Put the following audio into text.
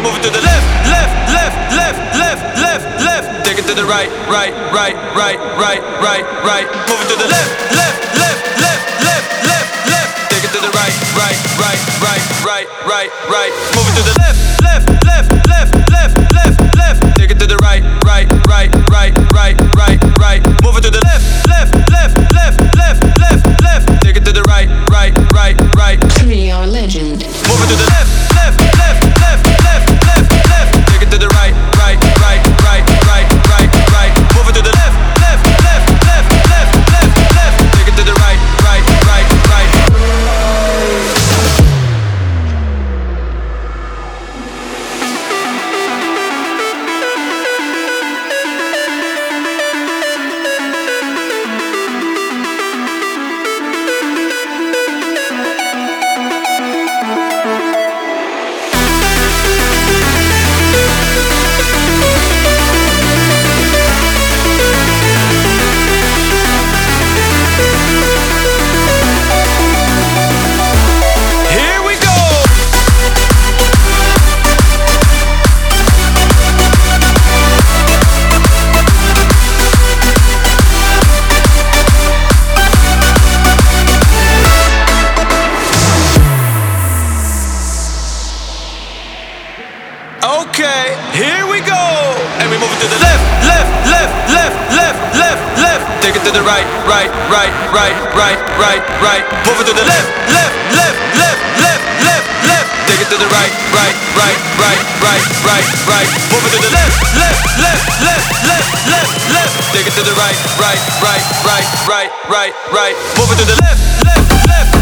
move it to the left, left, left, left, left, left, left. Take it to the right, right, right, right, right, right, right. Move it to the left, left, left, left, left, left, left. Take it to the right, right, right, right, right, right, right. Move it to the left, Okay, here we go. And we move it to the left, left, left, left, left, left, left. Take it to the right, right, right, right, right, right, right. Move it to the left, left, left, left, left, left, left. Take it to the right, right, right, right, right, right, right. Move it to the left, left, left, left, left, left, left. Take it to the right, right, right, right, right, right, right. Move it to the left, left, left,